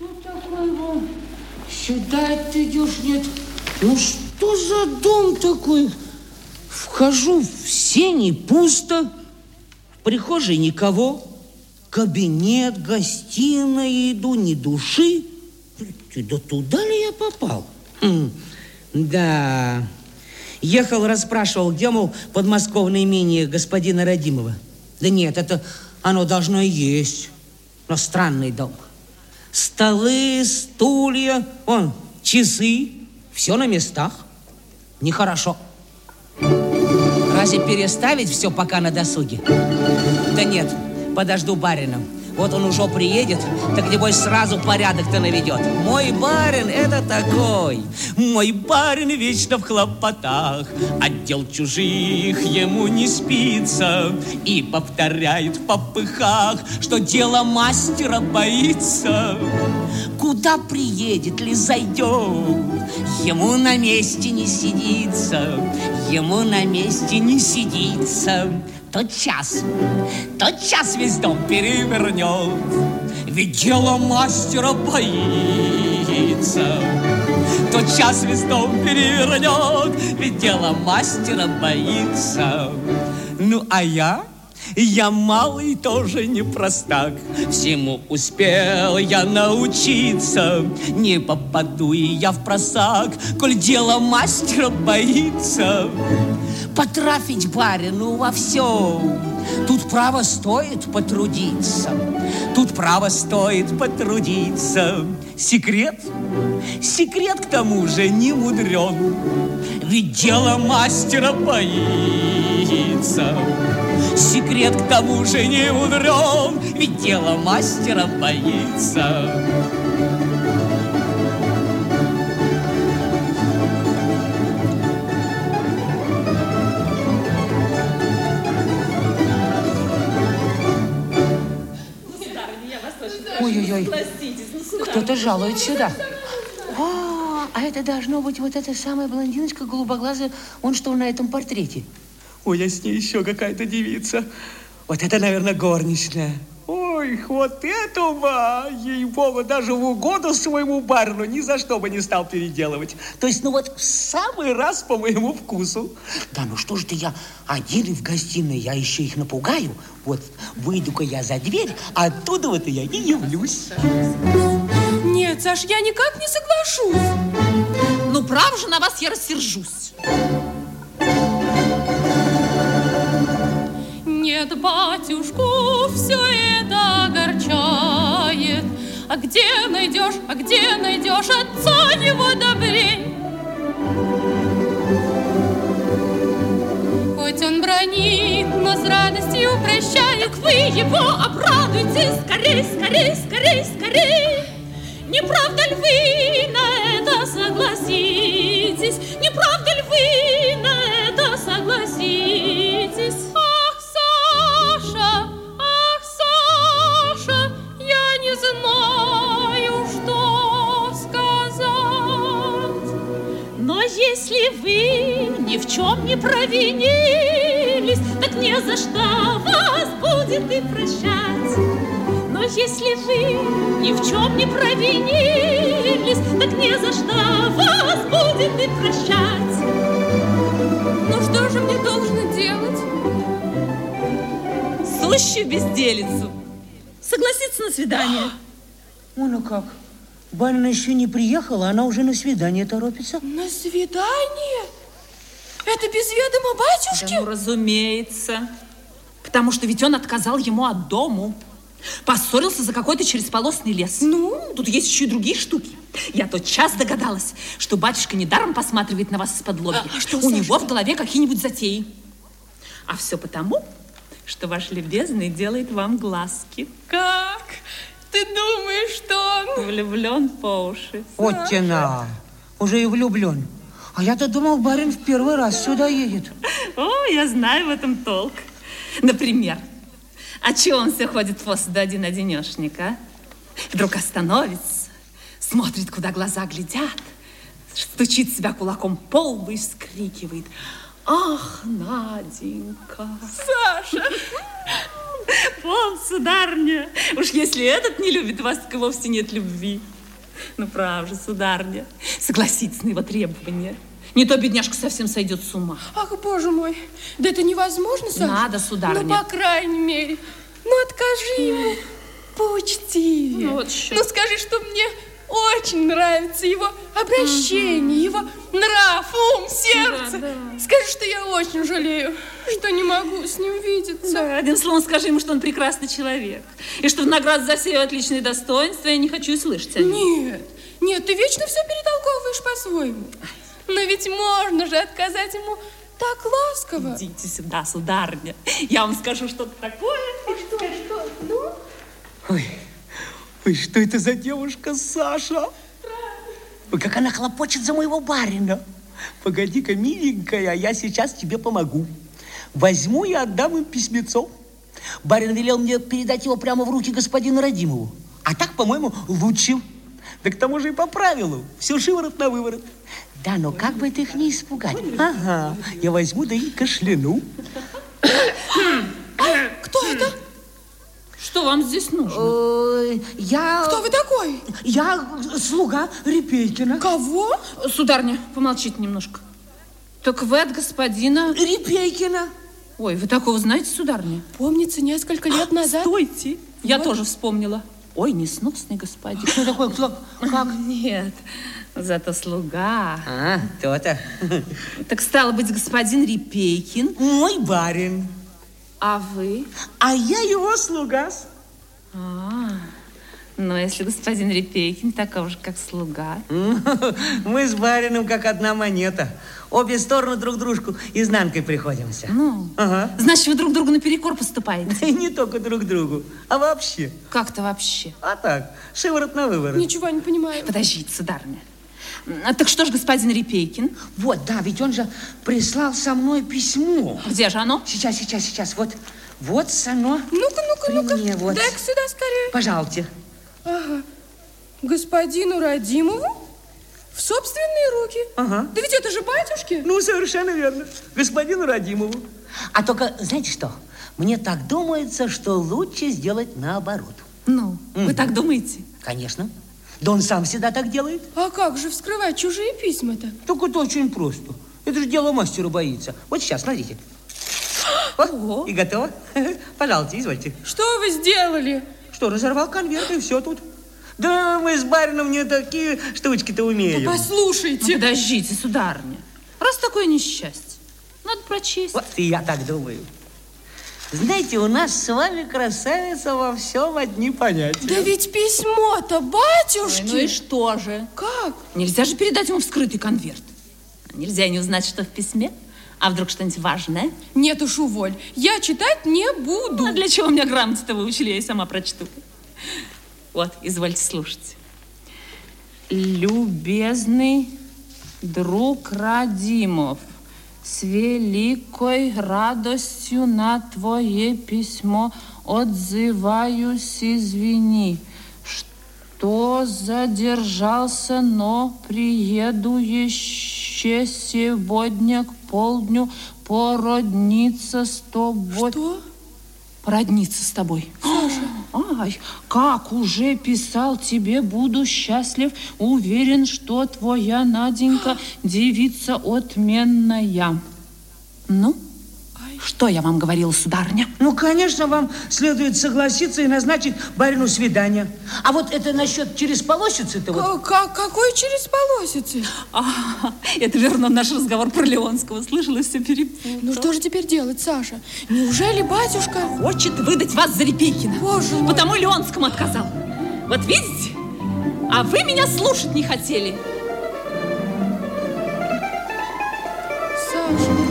Ну, такой вот. Сюда ты идешь, нет. Ну, что за дом такой? Вхожу в сени, пусто. В прихожей никого. Кабинет, гостиная, иду, ни души. Да туда ли я попал? Хм, да. Ехал, расспрашивал, где, мол, подмосковное имение господина Родимова. Да нет, это оно должно и есть. Но странный дом. Столы, стулья, он, часы, все на местах. Нехорошо. Разве переставить все пока на досуге? Да нет, подожду барина. Вот он уже приедет, так небось сразу порядок-то наведет. Мой барин это такой. Мой барин вечно в хлопотах. Отдел чужих ему не спится. И повторяет в попыхах, что дело мастера боится. Куда приедет ли зайдет, ему на месте не сидится. Ему на месте не сидится тот час, тот час весь дом перевернет. Ведь дело мастера боится. Тот час весь дом перевернет, ведь дело мастера боится. Ну, а я я малый тоже не простак, Всему успел я научиться. Не попаду и я в просак, Коль дело мастера боится. Потрафить барину во всем, Тут право стоит потрудиться. Тут право стоит потрудиться. Секрет? Секрет к тому же не мудрен. Ведь дело мастера боится. Секрет к тому же не мудрен, ведь дело мастера боится. Ой-ой-ой, кто-то жалует сюда. О, а это должно быть вот эта самая блондиночка голубоглазая, он что на этом портрете. Ой, а с ней еще какая-то девица. Вот это, наверное, горничная. Ой, вот этого, ей-богу, даже в угоду своему барину ни за что бы не стал переделывать. То есть, ну вот в самый раз по моему вкусу. Да, ну что ж ты, я один в гостиной, я еще их напугаю. Вот выйду-ка я за дверь, а оттуда вот я и явлюсь. Нет, Саш, я никак не соглашусь. Ну, прав же, на вас я рассержусь. Нет, батюшку все это огорчает. А где найдешь, а где найдешь отца его добрей? Хоть он бронит, но с радостью прощает. Вы его обрадуйте, скорей, скорей, скорей, скорей. Не правда ли вы на это согласитесь? Не правда ли вы на это согласитесь? Вы ни в чем не провинились, так не за что вас будет и прощать. Но если вы ни в чем не провинились, так не за что вас будет и прощать. Ну что же мне должно делать? Сущую безделицу. Согласиться на свидание. Вон, а как. Барина еще не приехала, она уже на свидание торопится. На свидание? Это без ведома батюшки? Да ну, разумеется. Потому что ведь он отказал ему от дому. Поссорился за какой-то чересполосный лес. Ну, тут есть еще и другие штуки. Я тот час догадалась, что батюшка недаром посматривает на вас из-под лобья. А, что, У Саша, него что? в голове какие-нибудь затеи. А все потому, что ваш любезный делает вам глазки. Как? Ты думаешь, что он... Влюблен по уши. Вот тена. Уже и влюблен. А я-то думал, барин в первый раз сюда едет. О, я знаю в этом толк. Например, а чего он все ходит после один-одинешник, а? Вдруг остановится, смотрит, куда глаза глядят, стучит себя кулаком по лбу и вскрикивает. Ах, Наденька! Саша, Пол, сударня. Уж если этот не любит вас, так и вовсе нет любви. Ну, правда, сударня. Согласитесь на его требования. Не то бедняжка совсем сойдет с ума. Ах, боже мой, да это невозможно, Саша. Надо, сударыня. Ну, по крайней мере, ну, откажи ему поучтивее. Ну, вот еще. Ну, скажи, что мне очень нравится его обращение, его нрав, ум, сердце. Да, да. Скажи, что я очень жалею, что не могу с ним видеться. Да, одним словом, скажи ему, что он прекрасный человек. И что в награду за все его отличные достоинства я не хочу и слышать о нем. Нет, нет, ты вечно все перетолковываешь по-своему. Но ведь можно же отказать ему так ласково. Идите сюда, сударыня. Я вам скажу что-то такое. Что, что? Ну? Ой, ой, что это за девушка, Саша? Ой, как она хлопочет за моего барина. Погоди-ка, миленькая, я сейчас тебе помогу. Возьму и отдам им письмецо. Барин велел мне передать его прямо в руки господину Радимову. А так, по-моему, лучше. Да к тому же и по правилу. Все шиворот на выворот. Да, но как бы это их не испугать? Ага, я возьму да и кашляну. Кто это? Что вам здесь нужно? Ой, я... Кто вы такой? Я слуга Репейкина. Кого? Сударня, помолчите немножко. Так вы от господина... Репейкина. Ой, вы такого знаете, сударня? Помнится, несколько лет назад. Стойте. Я Вот. тоже вспомнила. Ой, несносный господин. Что такое? Кто? Как? Нет, зато слуга. А, то-то. Так стало быть, господин Репейкин. Мой барин. А вы? А я его слуга. А, но если господин Репейкин таков же, как слуга. Мы с барином как одна монета. Обе стороны друг дружку изнанкой приходимся. Ну, Ага. значит, вы друг другу наперекор поступаете. И не только друг другу, а вообще. Как-то вообще. А так, шиворот на выворот. Ничего не понимаю. Подождите, сударыня. А Так что ж, господин Репейкин? Вот, да, ведь он же прислал со мной письмо. Где же оно? Сейчас, сейчас, сейчас. Вот, вот оно. Ну-ка, ну-ка, ну-ка. вот. Дай-ка сюда скорее. Пожалуйте. Ага. Господину Радимову в собственные руки. Ага. Да ведь это же батюшки. Ну, совершенно верно. Господину Радимову. А только, знаете что? Мне так думается, что лучше сделать наоборот. Ну, вы так думаете? Конечно. Да он сам всегда так делает. А как же вскрывать чужие письма-то? Только это очень просто. Это же дело мастера боится. Вот сейчас, смотрите. О, и готово. Пожалуйте, извольте. Что вы сделали? Что, разорвал конверт и все тут. Да мы с барином не такие штучки-то Да умеем. послушайте. Ну, подождите, сударыня. Раз такое несчастье, надо прочесть. Вот и я так думаю. Знаете, у нас с вами, красавица, во всем одни понятия. Да ведь письмо-то батюшки. Ой, ну и что же? Как? Нельзя же передать ему вскрытый конверт. Нельзя не узнать, что в письме. А вдруг что-нибудь важное? Нет уж, уволь. Я читать не буду. А для чего меня грамоте-то выучили, я и сама прочту. Вот, извольте слушать. Любезный друг Радимов, с великой радостью на твое письмо отзываюсь, извини, что задержался, но приеду еще сегодня к полдню породниться с тобой. Что? Породниться с тобой. Ай, как уже писал тебе, буду счастлив, уверен, что твоя Наденька девица отменная. Ну, что я вам говорила, сударыня? Ну, конечно, вам следует согласиться и назначить барину свидание. А вот это насчет через полосицы-то вот... К- к- какой через полосицы? А, это верно наш разговор про Леонского. Слышала, все перепутала. Ну что же теперь делать, Саша? Неужели батюшка... Хочет выдать вас за Репейкина. Боже мой. Потому Леонскому отказал. Вот видите? А вы меня слушать не хотели. Саша...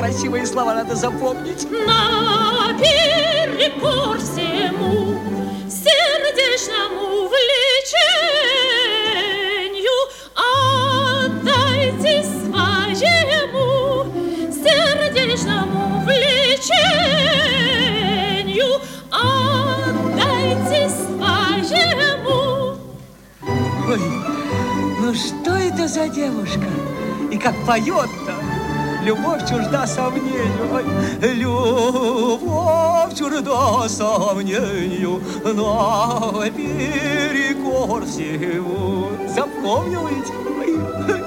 красивые слова надо запомнить. Наперекор всему сердечному влечению отдайте своему сердечному влечению отдайте своему. Ой, ну что это за девушка? И как поет-то? Любовь чужда любовь чужда сомнению. Наперекор всему. Запомнил ведь? Ой, ой.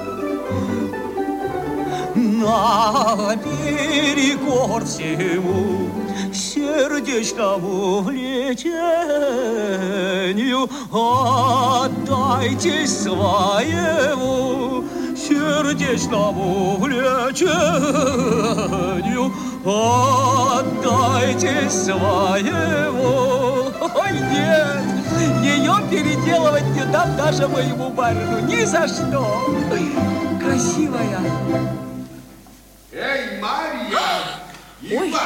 Наперекор всему сердечному влечению отдайте своему сердечному влечению отдайте своему. Ой, нет, ее переделывать не дам даже моему барину, ни за что. Красивая. Эй, Марья! Ива!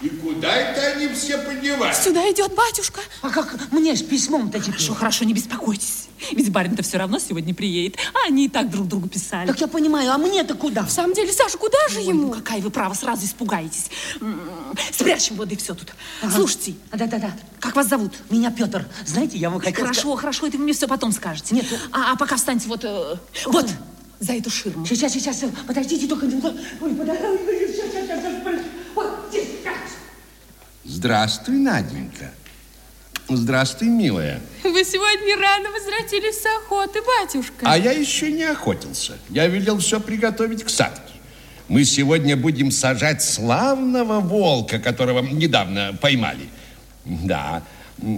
И куда это они все подевались? Сюда идет батюшка. А как мне с письмом-то теперь? Хорошо, хорошо, не беспокойтесь. Ведь барин-то все равно сегодня приедет. А они и так друг другу писали. Так я понимаю, а мне-то куда? В самом деле, Саша, куда же Ой, ему? ну какая вы право, сразу испугаетесь. М, Спрячем воды все тут. Слушайте, Да-да-да. как вас зовут? Меня Петр. Знаете, я вам хотел Хорошо, хорошо, это вы мне все потом скажете. Нет. А, а пока встаньте вот, э, вот, за эту ширму. Сейчас, сейчас, подождите только. Ой, подождите. Сейчас, сейчас, сейчас. Вот здесь. Здравствуй, Наденька. Здравствуй, милая. Вы сегодня рано возвратились с охоты, батюшка. А я еще не охотился. Я велел все приготовить к садке. Мы сегодня будем сажать славного волка, которого недавно поймали. Да,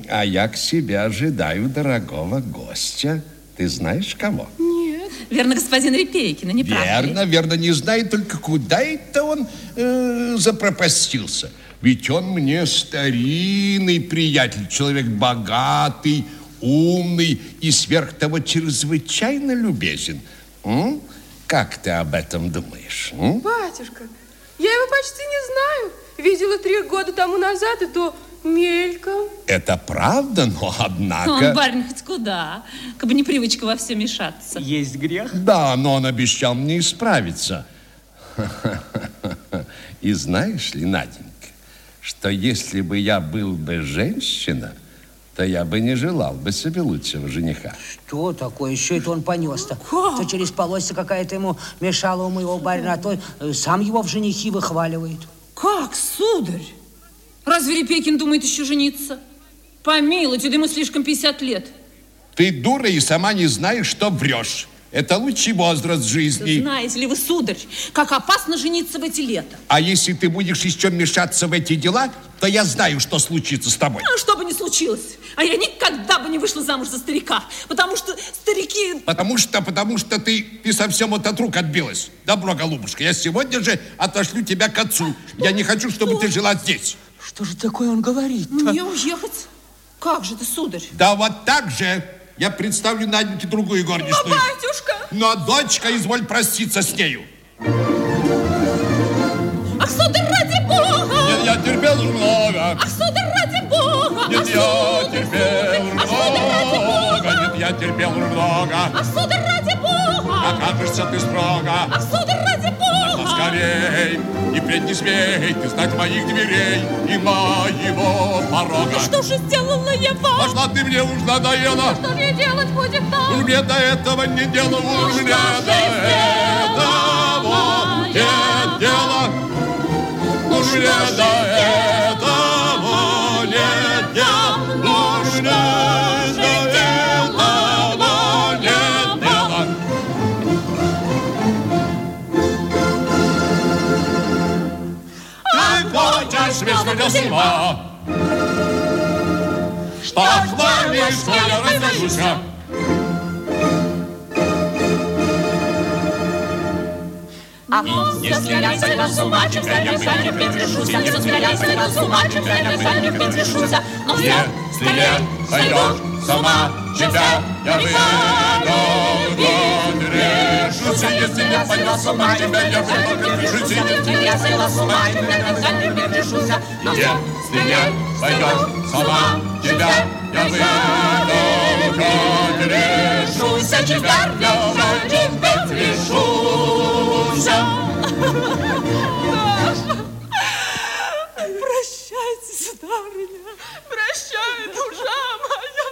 а я к себе ожидаю дорогого гостя. Ты знаешь кого? Нет. Верно, господин Репейкин, не правда ли? Верно, верно, не знаю только, куда это он э, запропастился. Ведь он мне старинный приятель, человек богатый, умный и сверх того чрезвычайно любезен. М? Как ты об этом думаешь? м? Батюшка, я его почти не знаю. Видела три года тому назад, и то мельком. Это правда, но Он, однако... барин, хоть куда. Как бы не привычка во все мешаться. Есть грех. Да, но он обещал мне исправиться. И знаешь ли, Наденька, что если бы я был бы женщина, то я бы не желал бы себе лучшего жениха. Что такое? Еще это он понес-то. То через полоса какая-то ему мешала у моего барина, а то э, сам его в женихи выхваливает. Как, сударь? Разве Репейкин думает еще жениться? Помилуйте, да ему слишком 50 лет. Ты дура и сама не знаешь, что врешь. Это лучший возраст жизни. Знаете ли вы, сударь, как опасно жениться в эти лета? А если ты будешь еще мешаться в эти дела, то я знаю, что случится с тобой. А что бы ни случилось, а я никогда бы не вышла замуж за старика, потому что старики... Потому что, потому что ты, ты совсем вот от рук отбилась. Добро, голубушка, я сегодня же отошлю тебя к отцу. Я не хочу, чтобы ты жила здесь. Что же такое он говорит? Мне уехать? Как же ты, сударь? Да вот так же я представлю Наденьке другую горничную. Батюшка! Но дочка, изволь проститься с нею. Ах, сударь, ради бога! Нет, я терпел уже много. Ах, сударь, ради бога! Нет, я терпел много. бога! Нет, я терпел уже много. Ах, сударь, ради бога! Окажешься ты строго. Ах, сударь, ради Но бога! Скорей, и пред не смей ты знать моих дверей и моего порога. Что же сделала я вам? Пошла ты мне уж надоела. Что мне делать будет Уж там? мне до этого не дело, уж что мне до этого нет я дела. Уж мне до этого хочешь меня с ума? Похвалишь, что я развяжусь. Если я сойду с ума, чем я никогда не предрешусь, если я сойду с ума, чем я не предрешусь, но все Если я сойдешь с ума, тебя я выйду, я пойду с ума, тебя я выпаду, решусь. Я села с ума, и я не решусь. Но Если я пойду с ума, тебя я выпаду, решусь. Тебя я выпаду, решусь. Прощайте, сударыня. Прощай, душа моя.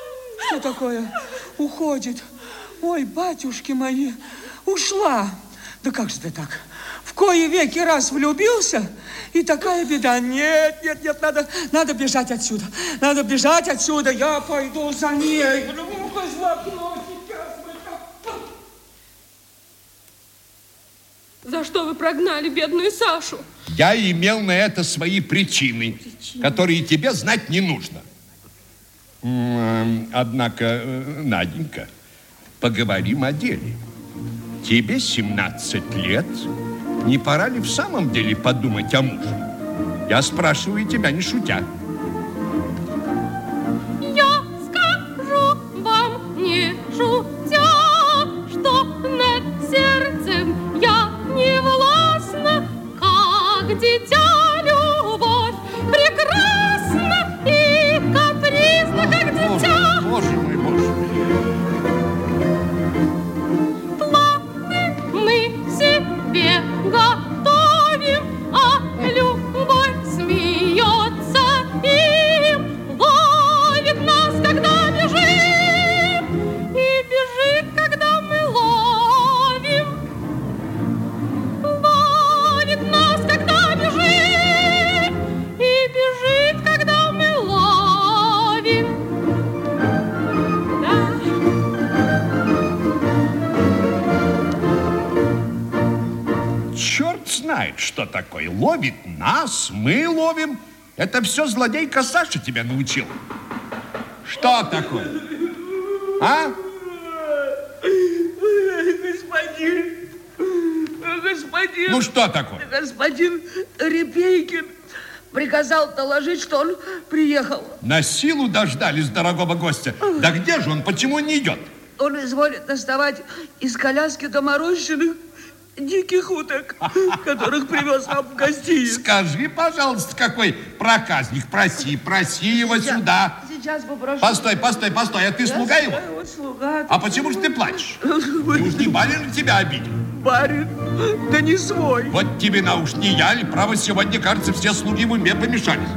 Что такое? Уходит. Ой, батюшки мои, ушла. Да как же ты так? В кое веки раз влюбился, и такая беда. Нет, нет, нет, надо, надо бежать отсюда. Надо бежать отсюда. Я пойду за ней. За что вы прогнали бедную Сашу? Я имел на это свои причины, которые тебе знать не нужно. М, Однако, э, Наденька, поговорим о деле. Тебе 17 лет. Не пора ли в самом деле подумать о муже? Я спрашиваю тебя, не шутя. Нас, мы ловим. Это все злодейка Саша тебя научил. Что такое? А? Господин, господин, Ну что такое? господин Репейкин приказал доложить, что он приехал. На силу дождались дорогого гостя. Да где же он? Почему не идет? Он изволит доставать из коляски доморощенных диких уток, которых привез нам в гостиницу. Скажи, пожалуйста, какой проказник. Проси, проси его сюда. Сейчас попрошу. Постой, постой, постой. А ты слуга его? Я вот слуга. А почему же ты плачешь? Уж не барин тебя обидел? Барин, да не свой. Вот тебе на уж не я ли, право, сегодня, кажется, все слуги в уме помешались.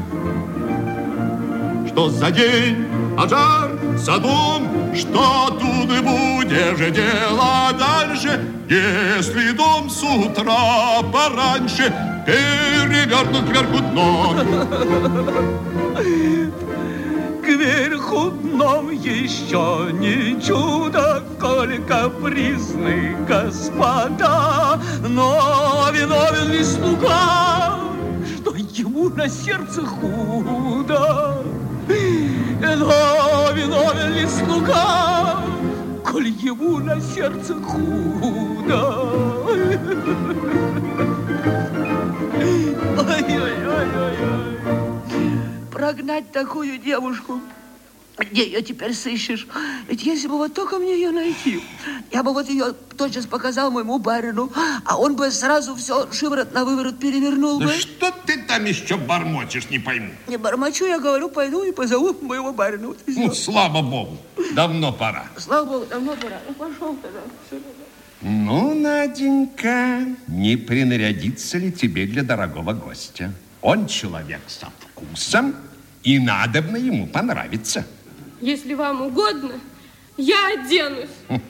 Что за день, а жар, за дом, что тут будешь дело дальше, если дом с утра пораньше перевернут кверху дном. Кверху дном еще не чудо, коль капризны господа, но виновен ли слуга, что ему на сердце худо. Но виновен ли слуга, коль ему на сердце худо. Ой-ой-ой-ой. Прогнать такую девушку, где ее теперь сыщешь? Ведь если бы вот только мне ее найти, я бы вот ее тотчас показал моему барину, а он бы сразу все шиворот на выворот перевернул Да бы. что ты там еще бормочешь, не пойму. Не бормочу, я говорю, пойду и позову моего барина. Вот. Ну, слава богу, давно пора. Слава богу, давно пора. Ну, пошел тогда. Ну, Наденька, не принарядиться ли тебе для дорогого гостя? Он человек со вкусом, и надобно ему понравиться. Если вам угодно, я оденусь.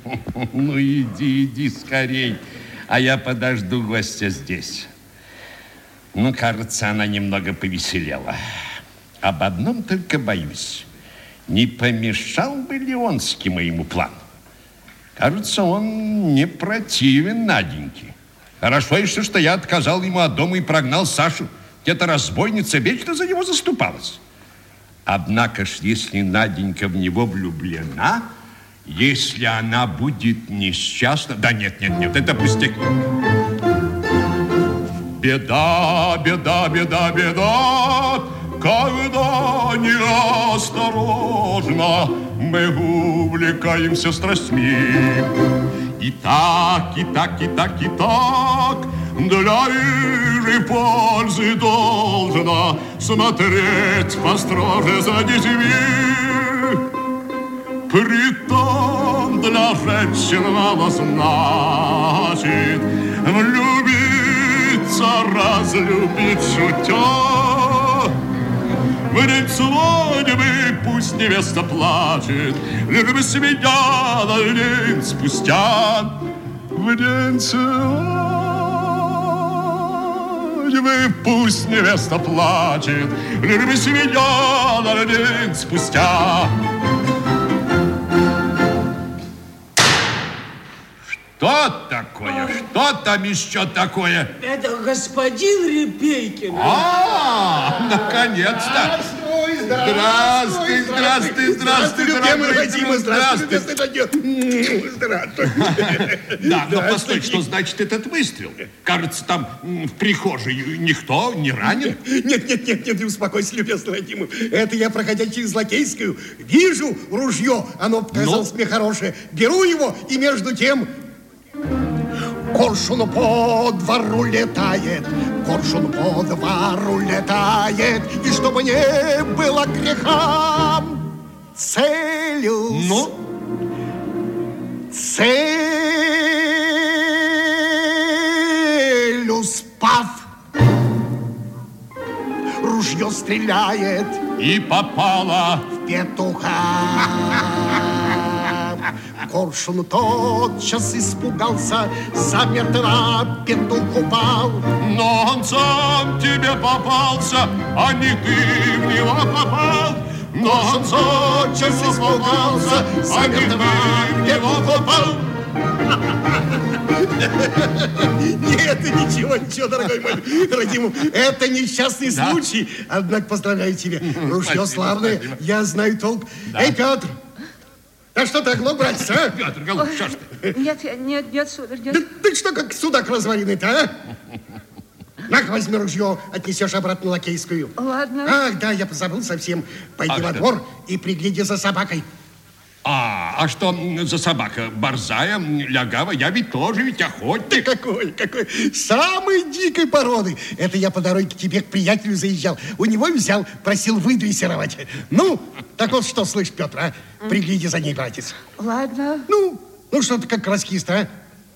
Ну, иди, иди скорей, а я подожду гостя здесь. Ну, кажется, она немного повеселела. Об одном только боюсь. Не помешал бы Леонский моему плану? Кажется, он не противен Наденьке. Хорошо еще, что я отказал ему от дома и прогнал Сашу. Эта разбойница вечно за него заступалась. Однако ж, если Наденька в него влюблена, если она будет несчастна... Да нет, нет, нет, это пустяки. Беда, беда, беда, беда, когда неосторожно мы увлекаемся страстьми. И так, и так, и так, и так Для их пользы должно Смотреть построже за детьми. Притом для женщин мало значит Влюбиться, разлюбить шутя В день свадьбы пусть невеста плачет. Лишь бы с на день спустя В день свадьбы пусть невеста плачет. Лишь бы с на день спустя Что такое? Что там еще такое? Это господин Репейкин. А, наконец-то! Здравствуй, здравствуй, здравствуй, любимый дорогой Вадим, здравствуй, здравствуй. здравствуй. Да, но постой, что значит этот выстрел? Кажется, там в прихожей никто не ранен. Нет, нет, нет, нет, не успокойся, любезный Вадим. Это я, проходя через Лакейскую, вижу ружье, оно показалось мне хорошее. Беру его, и между тем Коршун по двору летает, коршун по двору летает, и чтобы не было греха, целюсь. Ну? Целюсь, пав. Ружье стреляет И попала. в петуха. Коршун тотчас испугался, замертво петух упал. Но он сам тебе попался, а не ты в него попал. Но он тотчас испугался, а не ты в него попал. Нет, ничего, ничего, дорогой мой Радимов, это несчастный случай. Однако поздравляю тебя. Ружье Спасибо, славное, я знаю толк. Эй, Петр, а что так, ну, братец, а? Петр, голубь, что ж ты? Нет, нет, нет, сударь, нет. Да ты что, как судак разваренный-то, а? на возьми ружье, отнесешь обратно Лакейскую. Ладно. Ах, да, я позабыл совсем. Пойди А во двор и пригляди за собакой. А, а что за собака? Борзая, лягава? Я ведь тоже ведь Ты охотник. какой, какой, самой дикой породы. Это я по дороге к тебе, к приятелю заезжал. У него взял, просил выдрессировать. Ну, так вот что, слышь, Петр, а? Пригляди за ней, братец. Ладно, Ну, ну что ты как раскист, а?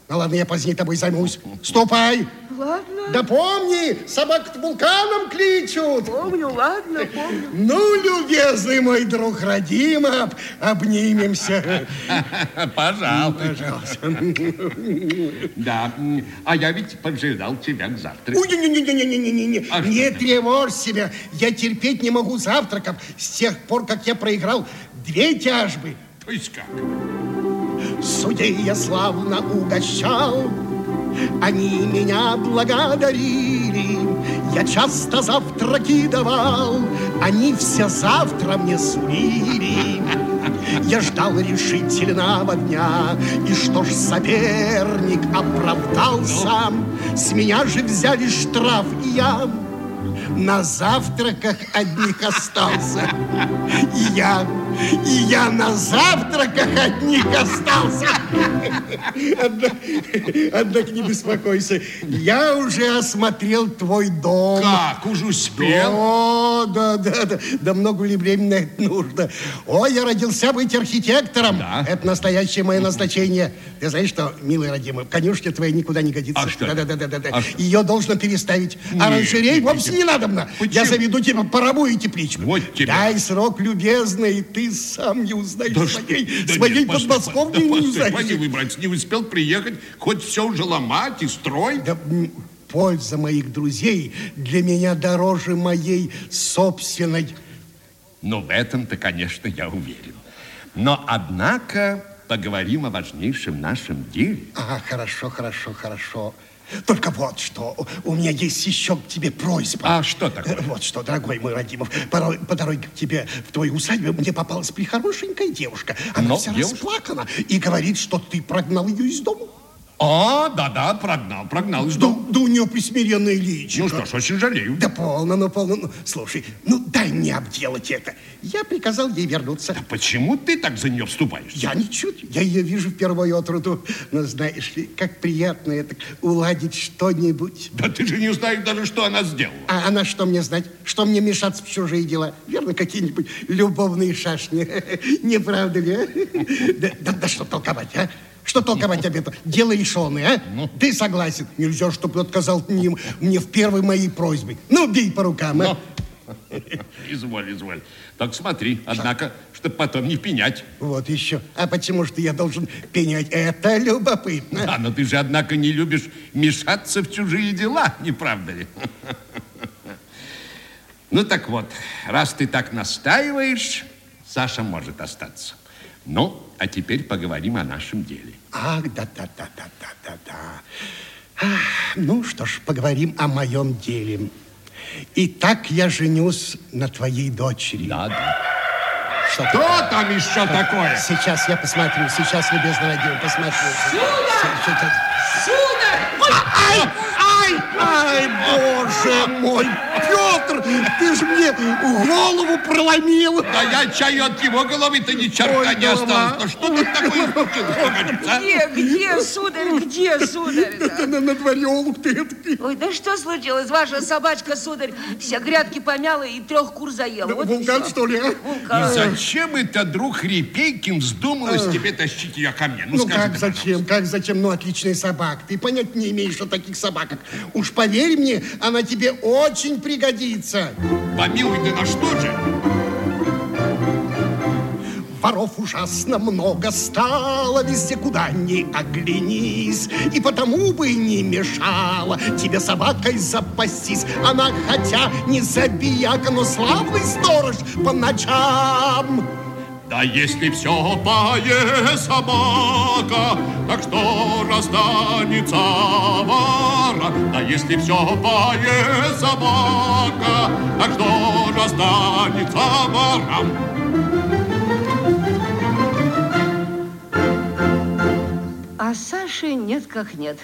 Ну ладно, я позднее тобой займусь. Ступай. Ладно. Да помни, собак вулканом кличут. Помню, ладно, помню. Ну, любезный мой друг Радимов, обнимемся. Пожалуй. Пожалуйста. Да, а я ведь поджидал тебя к завтраку. Ой, не-не-не-не-не-не-не. А что Не ты? тревожь себя. Я терпеть не могу завтраков с тех пор, как я проиграл две тяжбы. То есть как? Судей я славно угощал, они меня благодарили. Я часто завтраки давал, они все завтра мне сулили. Я ждал решительного дня, и что ж соперник оправдался, с меня же взяли штраф, и я на завтраках одних остался. И я, и я на завтраках одних остался. Однако, не беспокойся, я уже осмотрел твой дом. Как, уж успел? О, да, да, да, да много ли времени на это нужно? Ой, я родился быть архитектором. Да. Это настоящее мое назначение. Ты знаешь что, милый родимый, конюшня твоя никуда не годится. А что? Да, да, да, да, да. А? Ее должно переставить. Оранжерей вовсе не надобно. Почему? Я заведу тебя парову и тепличку. Вот тебе. Дай срок, любезный, ты сам не узнаешь Да своей, да своей нет, подмосковной да не узнаешь. помилуй, братец, не успел приехать, хоть все уже ломать и строить. Да, польза моих друзей для меня дороже моей собственной. Ну, в этом-то, конечно, я уверен. Но, однако, поговорим о важнейшем нашем деле. Ага, хорошо, хорошо, хорошо. Только вот что, у меня есть еще к тебе просьба. А что такое? Э, Вот что, дорогой мой Радимов, порой по дороге к тебе в твою усадьбу мне попалась прихорошенькая девушка. Она Но вся девушка? расплакана и говорит, что ты прогнал ее из дома. А, да-да, прогнал, прогнал из Да, дома. да у нее присмиренное личико. Ну что ж, очень жалею. Да полно, ну полно. Ну, слушай, ну дай мне обделать это. Я приказал ей вернуться. Да почему ты так за нее вступаешь? Я ничуть. Я ее вижу в первую отруду. Но знаешь ли, как приятно это уладить что-нибудь. Да ты же не знаешь даже, что она сделала. А она что мне знать? Что мне мешаться в чужие дела? Верно, какие-нибудь любовные шашни. Не правда ли? а? Да, да, да что толковать, а? Что толковать об этом? Дело решенное, а? Ты согласен? Нельзя, чтобы отказал мне, мне в первой моей просьбе. Ну, бей по рукам, а? Изволь, изволь. Так смотри, однако, чтобы потом не пенять. Вот еще. А почему же я должен пенять? Это любопытно. Да, но ты же, однако, не любишь мешаться в чужие дела, не правда ли? Ну так вот, раз ты так настаиваешь, Саша может остаться. Ну, а теперь поговорим о нашем деле. Ах, да-да-да-да-да-да. Ах, Ну что ж, поговорим о моем деле. Итак, я женюсь на твоей дочери. Да, да. Что Что там еще такое? Сейчас я посмотрю, сейчас, любезный Вадим, посмотрю. Сударь! Сударь! Ай, ай, ай, боже мой, ты же мне голову проломил. Да я чаю от его головы-то ни черта не осталось. Ну что тут такое случилось? Где, где, сударь, где, сударь? На, на дворе олух ты. Ой, да что случилось? Ваша собачка, сударь, все грядки помяла и трех кур заела. Вот Вулкан, что ли, а? И зачем это, друг Репейкин, вздумалось тебе тащить ее ко мне? Ну, Ну скажи как зачем, как зачем? Ну отличная собака. Ты понять не имеешь о таких собаках. Уж поверь мне, она тебе очень пригодится. Пожалуйста. Помилуй, ты на что же? Воров ужасно много стало везде, куда ни оглянись. И потому бы не мешало тебе собакой запастись. Она хотя не забияка, но славный сторож по ночам. Да если все пое собака, так что же останется вора? Да если все пое собака, так что же останется ворам? А Саши нет как нет.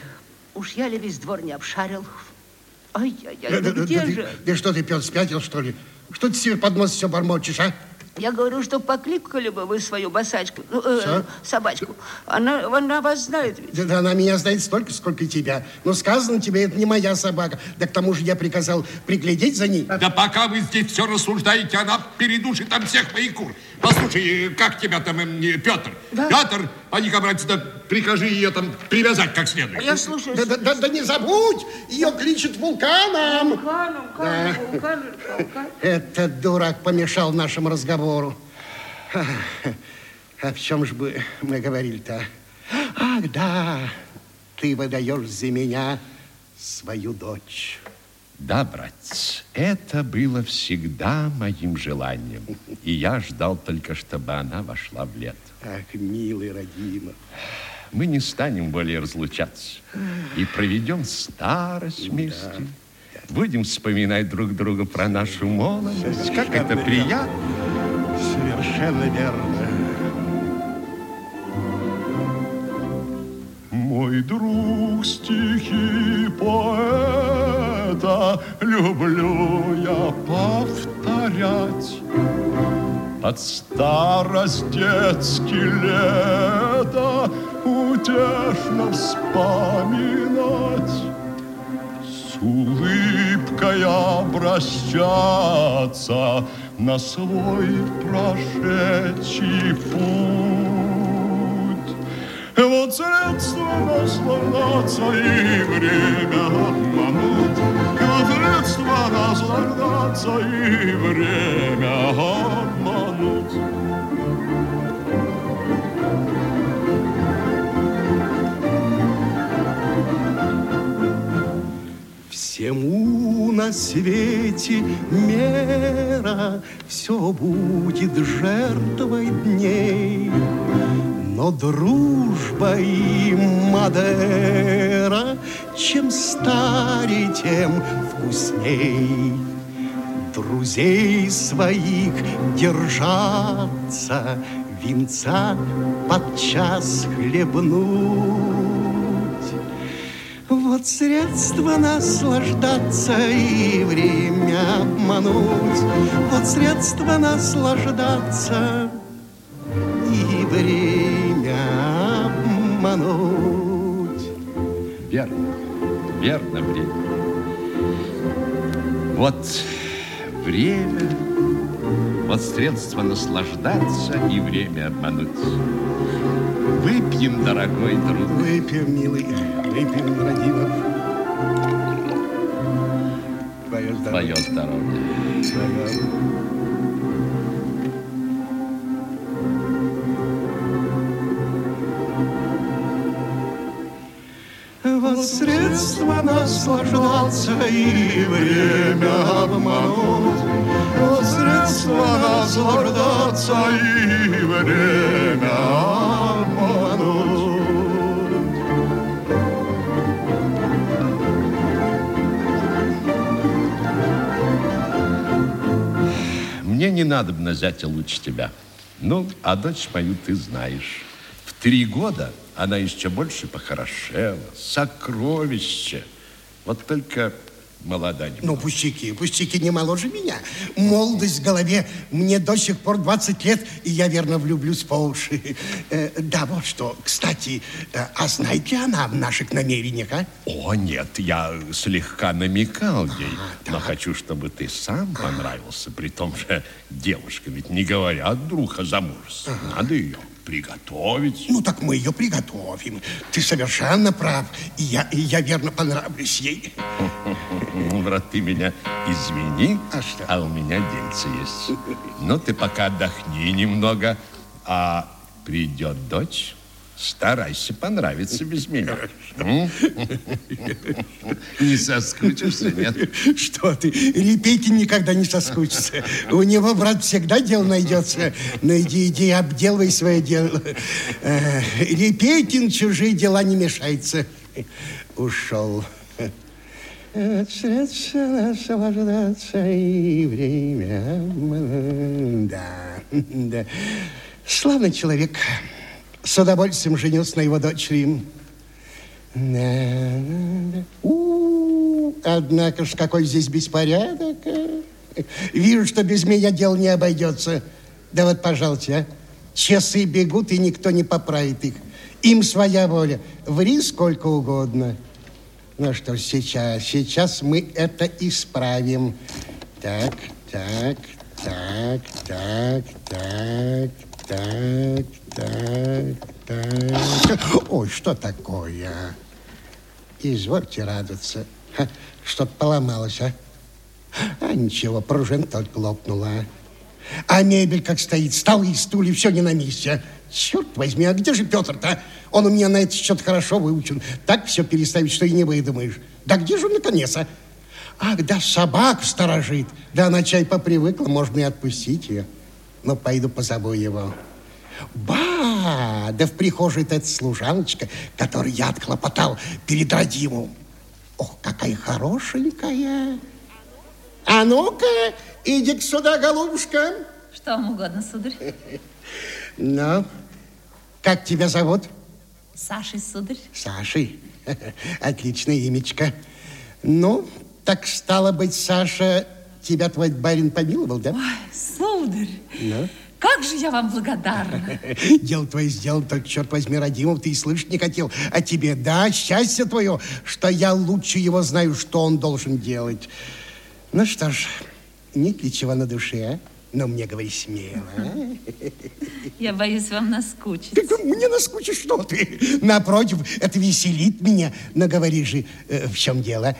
Уж я ли весь двор не обшарил. Ай-яй-яй, да где ты- же? Да что ты, Петр, спятил, что ли? Что ты себе под нос все бормочешь, а? Я говорю, что покликали бы вы свою босачку, ну, э, собачку. Она, она вас знает ведь. Да, да она меня знает столько, сколько и тебя. Но сказано тебе, это не моя собака. Да к тому же я приказал приглядеть за ней. Да пока вы здесь все рассуждаете, она передушит там всех моих кур. Послушай, как тебя там, эм, э, Петр? Петр, поди-ка, братец, да прикажи ее там привязать как следует. Я слушаю. Да, да, да, да не забудь, ее кличут вулканом. Вулкан, вулкан, вулкан, вулкан. Этот дурак помешал нашему разговору. А в чем же бы мы говорили-то? Ах, да, ты выдаешь за меня свою дочь. Да, братец, это было всегда моим желанием. И я ждал только, чтобы она вошла в лет. Ах, милый родимый. Мы не станем более разлучаться. И проведем старость вместе. Будем вспоминать друг друга про нашу молодость. Как это приятно. Совершенно верно. Мой друг стихи поэта. Люблю я повторять Под старость детский лето Утешно вспоминать. С улыбкой обращаться На свой прошедший путь вот средство наслаждаться и время обмануть. Вот средство наслаждаться и время обмануть. Всему на свете мера, все будет жертвой дней. Но дружба и Мадера, чем старее, тем вкусней. Друзей своих держаться, венца подчас хлебнуть. Вот средство наслаждаться и время обмануть. Вот средство наслаждаться и время обмануть. Верно, верно время. Вот время, вот средство наслаждаться и время обмануть. Выпьем, дорогой друг. Выпьем, милый, выпьем, родимов. Твое здоровье. Твое здоровье. Твое. Средство наслаждаться и время обмануть. Вот средство наслаждаться и время обмануть. Мне не надо бы зятя лучше тебя. Ну, а дочь мою ты знаешь. В три года она еще больше похорошела. Сокровище. Вот только молода не Ну, пустяки, пустяки не моложе меня. Молодость в голове. Мне до сих пор 20 лет, и я верно влюблюсь по уши. Э, да, вот что. Кстати, э, а знает ли она в наших намерениях, а? О, нет, я слегка намекал ей. Но хочу, чтобы ты сам понравился. При том же девушка ведь не говорят друг о замужестве. Надо ее приготовить. Ну, так мы ее приготовим. Ты совершенно прав. И я, и я верно понравлюсь ей. Ну, брат, ты меня извини, А что? а у меня дельце есть. Ну, ты пока отдохни немного, а придет дочь, старайся понравиться без меня. Не соскучишься, нет? Что ты, Репейкин никогда не соскучится. У него, брат, всегда дело найдется. Но иди, иди, обделывай свое дело. Э, Репейкин чужие дела не мешается. Ушел. Средства наслаждаться и время. Да, да. Славный человек. С удовольствием женился на его дочери. Да, да, да. У, однако ж, какой здесь беспорядок. Вижу, что без меня дело не обойдется. Да вот, пожалуйте, а. Часы бегут, и никто не поправит их. Им своя воля. Ври сколько угодно. Ну что ж, сейчас, сейчас мы это исправим. Так, так, так, так, так, так, так. Ой, что такое? Извольте радоваться. Что-то поломалось, а? А ничего, пружина только лопнула. а. Мебель как стоит, столы, стулья, все не на месте. Черт возьми, а где же Петр-то? Он у меня на этот счет хорошо выучен. Так все переставить, что и не выдумаешь. Да где же он наконец, а? Ах, да собак сторожит. Да она чай попривыкла, можно и отпустить ее. Ну, пойду позову его. Ба! Да в прихожей-то эта служаночка, которую я отхлопотал перед родимым. Ох, какая хорошенькая. А ну-ка, иди сюда, голубушка. Что вам угодно, сударь? Ну, как тебя зовут? Сашей, сударь. Сашей. Отличное имечко. Ну, так стало быть, Саша, тебя твой барин помиловал, да? Ой, сударь, Ну? как же я вам благодарна. Дело твое сделано, только, черт возьми, родимов, ты и слышать не хотел. А тебе, да, счастье твое, что я лучше его знаю, что он должен делать. Ну что ж, нет ли чего на душе, а? Ну, мне говори смело, а? Я боюсь вам наскучить. Так мне наскучишь, что ты? Напротив, это веселит меня. Но говори же, э, в чем дело?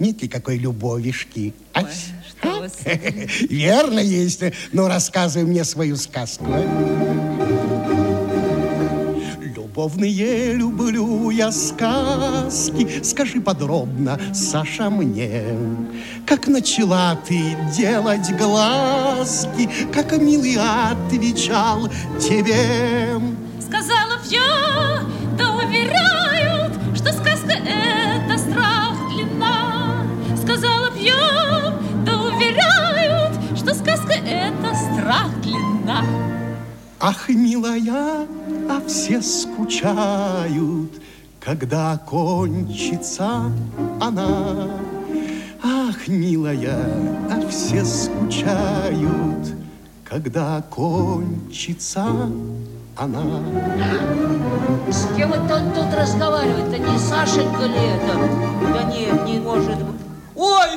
Нет ли какой любовишки? А? Ой, сударь. Верно есть. Ну, рассказывай мне свою сказку. а. Любовные люблю я сказки. Скажи подробно, Саша, мне, как начала ты делать глазки, как милый отвечал тебе. Сказала я, да уверяют, что сказка это Ах, милая, а все скучают, когда кончится она. Ах, милая, а все скучают, когда кончится она. С кем это он тут разговаривает? Да не Сашенька ли это? Да нет, не может быть. Ой,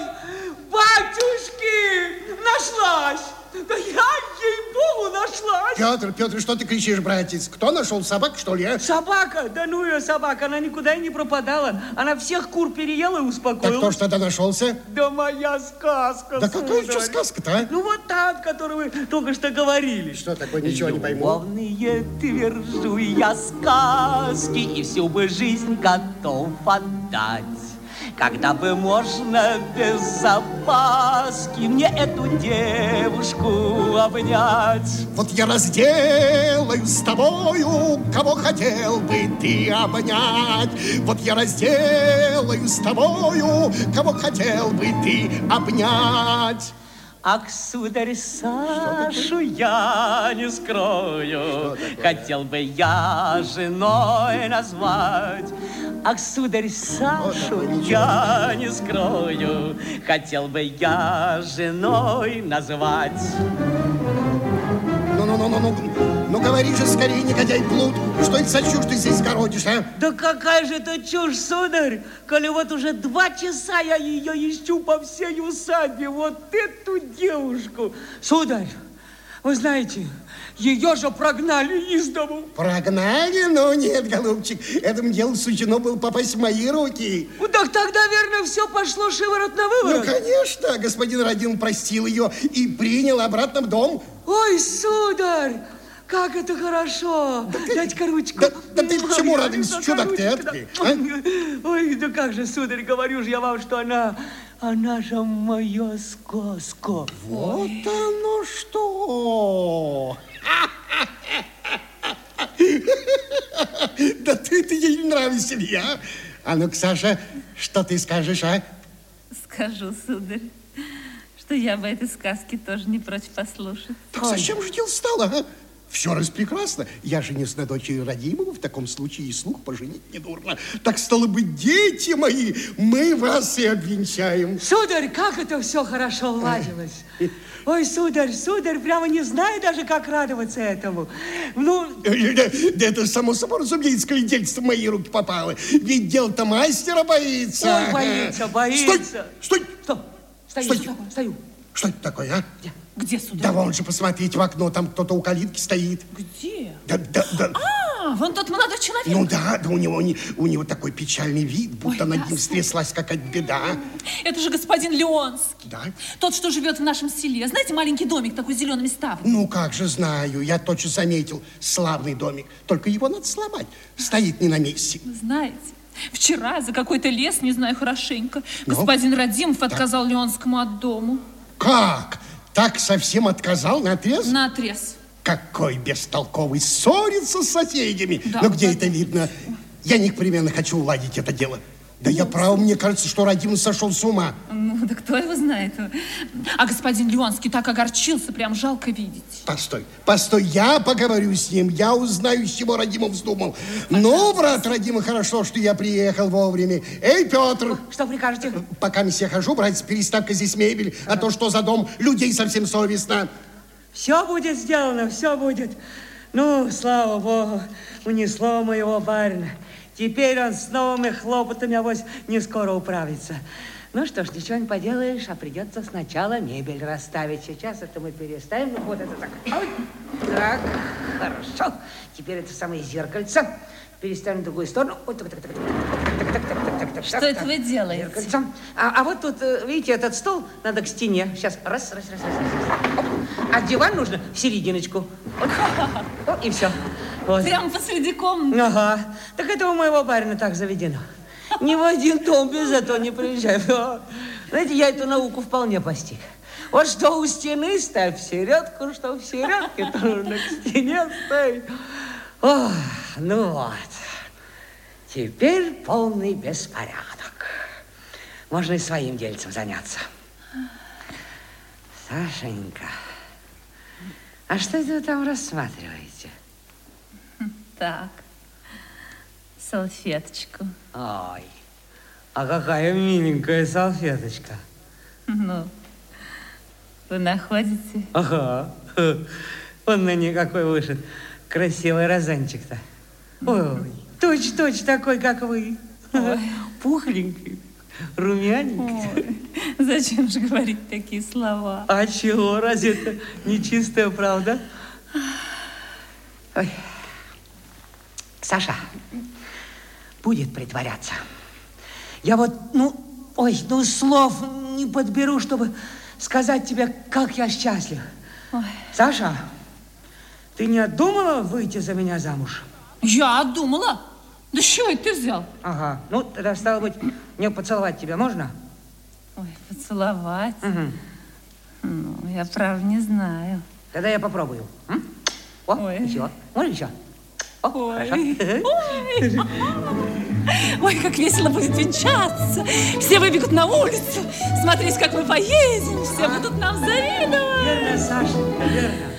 батюшки, нашлась! Да я, ей-богу, нашлась! Петр, Петр, что ты кричишь, братец? Кто нашел собаку, что ли, а? Собака? Да ну ее собака, она никуда и не пропадала. Она всех кур переела и Так успокоилась. кто ж тогда нашелся? Да моя сказка, Да какая сударь. еще сказка-то, а? Ну вот та, о которой вы только что говорили. Что такое, ничего не пойму. Любовные твержу я сказки И всю бы жизнь готов отдать когда бы можно без опаски мне эту девушку обнять. Вот я разделаю с тобою, кого хотел бы ты обнять. Вот я разделаю с тобою, кого хотел бы ты обнять. Ах, сударь, Сашу я не скрою, Хотел бы я женой назвать. Ах, сударь, Сашу я не скрою, Хотел бы я женой назвать. Ну-ну-ну-ну-ну, ну говори же скорее, негодяй плут, что это за чушь ты здесь городишь, а? Да какая же это чушь, сударь, коли вот уже два часа я ее ищу по всей усадьбе, вот эту девушку. Сударь, вы знаете, ее же прогнали из дому. Прогнали? Ну нет, голубчик, этому делу суждено было попасть в мои руки. Ну, так тогда, верно, все пошло шиворот на Ну, выворот. конечно, господин Родин простил ее и принял обратно в дом. Ой, сударь, как это хорошо. Дайте-ка ручку. Да- да ты к чему Ой, радуешься, чудак ты эткий, да. Ой, да как же, сударь, говорю же я вам, что она, она же моя сказка. Вот оно что! Да ты-то ей нравишься, ли, а? А ну-ка, Саша, что ты скажешь, а? Скажу, сударь, что я бы этой сказки тоже не прочь послушать. Так зачем же дело стало, а? Все раз прекрасно. Я женюсь на дочери родимого, в таком случае и слух поженить не дурно. Так стало быть, дети мои, мы вас и обвенчаем. Сударь, как это все хорошо ладилось. Ой, сударь, сударь, прямо не знаю даже, как радоваться этому. Ну, Э, да это само собой разумеется, дельце в мои руки попало. Ведь дело-то мастера боится. Ой, боится, боится. Стой, стой. Стоп, стою, Стойте. что стою. Что это такое, а? Где, сударь? Да вон же посмотрите в окно, там кто-то у калитки стоит. Где? Да, да, да. А, вон тот молодой человек. Ну да, да у него, не- у него такой печальный вид, будто Ой, над да, ним стряслась какая-то беда. Это же господин Леонский. Да? Тот, что живет в нашем селе. Знаете, маленький домик такой с зелеными ставнями. Ну, как же знаю, я точно заметил. Славный домик. Только его надо сломать. Стоит не на месте. Знаете, вчера за какой-то лес, не знаю хорошенько, Ну? господин Радимов отказал Леонскому от дому. Как? Так совсем отказал на отрез? На отрез. Какой бестолковый, ссорится с соседями. Да, Но где да. это видно? Я непременно хочу уладить это дело. Да я право, мне кажется, что Радимов сошел с ума. Ну, да кто его знает. А господин Леонский так огорчился, прям жалко видеть. Постой, постой, я поговорю с ним, я узнаю, с чего Радимов вздумал. Ну, брат Радима, хорошо, что я приехал вовремя. Эй, Петр, Что прикажете? пока я хожу, братец, переставь-ка здесь мебель, а то что за дом, людей совсем совестно. Все будет сделано, все будет. Ну, слава богу, унесло моего барина. Теперь он с новыми хлопотами, авось, не скоро управится. Ну что ж, ничего не поделаешь, а придется сначала мебель расставить. Сейчас это мы переставим. Ну, Вот это так. Ой. Так, хорошо. Теперь это самое зеркальце. Переставим в другую сторону. Вот так, так, так, так, так, так, так, так, так, Что так, это так. вы делаете? Зеркальце. А, а вот тут, э, видите, этот стол надо к стене. Сейчас, раз, раз, раз, раз, раз. Оп. А диван нужно в серединочку. Вот. О, и все. Вот. Прямо посреди комнаты. Ага. Так это у моего барина так заведено. Ни в один дом без этого не приезжаю. О, Знаете, я эту науку вполне постиг. Вот что у стены ставь в середку, что в середке, то нужно к стене ставить. О, ну вот. Теперь полный беспорядок. Можно и своим дельцем заняться. Сашенька, а что это вы там рассматриваете? Так. салфеточку. Ой, а какая миленькая салфеточка. Ну, вы находите? Ага, он на ней какой вышит. Красивый розанчик-то. Ой, точь-точь такой, как вы. Пухленький, румяненький. Ой, зачем же говорить такие слова? А чего, разве это нечистая правда? Ой. Саша, будет притворяться. Я вот, ну, ой, ну, слов не подберу, чтобы сказать тебе, как я счастлив. Ой. Саша, ты не думала выйти за меня замуж? Я думала. Да чего это ты взял? Ага, ну, тогда, стало быть, мне поцеловать тебя можно? Ой, поцеловать? Угу. Ну, я правда не знаю. Тогда я попробую. М? О, Ой. еще. Можно еще? Ой. хорошо. Ой, как весело будет венчаться. Все выбегут на улицу. Смотрите, как мы поедем. Все будут нам завидовать. Верно, Сашенька, верно.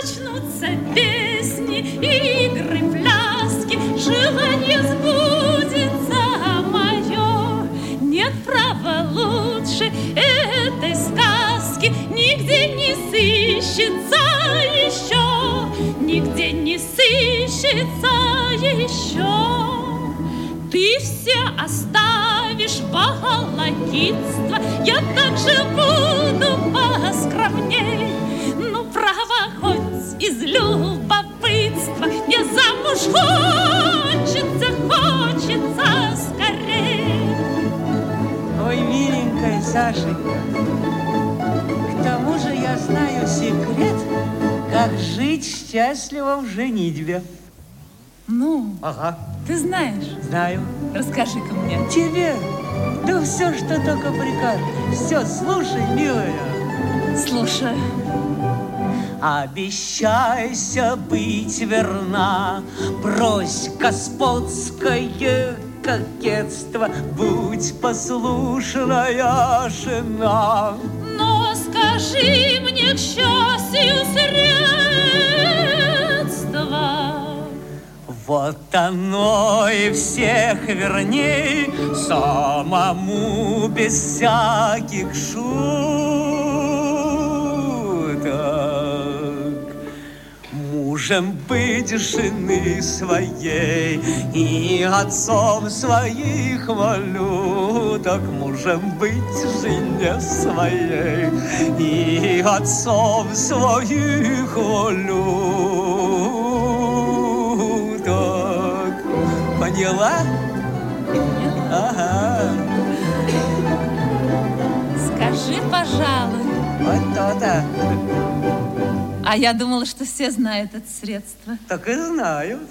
Начнутся песни, игры, пляски, желание сбудется мое. Нет права лучше этой сказки, нигде не сыщется нигде не сыщется еще. Ты все оставишь волокитство, Я также буду поскромней. Ну, право, хоть из любопытства Мне замуж хочется, хочется скорей. Ой, миленькая Сашенька, к тому же я знаю секрет, как жить счастливо в женитьбе. Ну, Ага, ты знаешь. знаю. Расскажи-ка мне. Тебе, да все, что только прикажешь. Все, слушай, милая. Слушай. Обещайся быть верна, брось господское кокетство, будь послушная жена. Но скажи мне к счастью средства. Вот оно и всех верней, самому без всяких шуток. Мужем быть жены своей и отцом своих малюток. Мужем быть жене своей и отцом своих малюток. Поняла? Ага, Скажи, пожалуй. вот то-то. А я думала, что все знают это средство. Так и знают.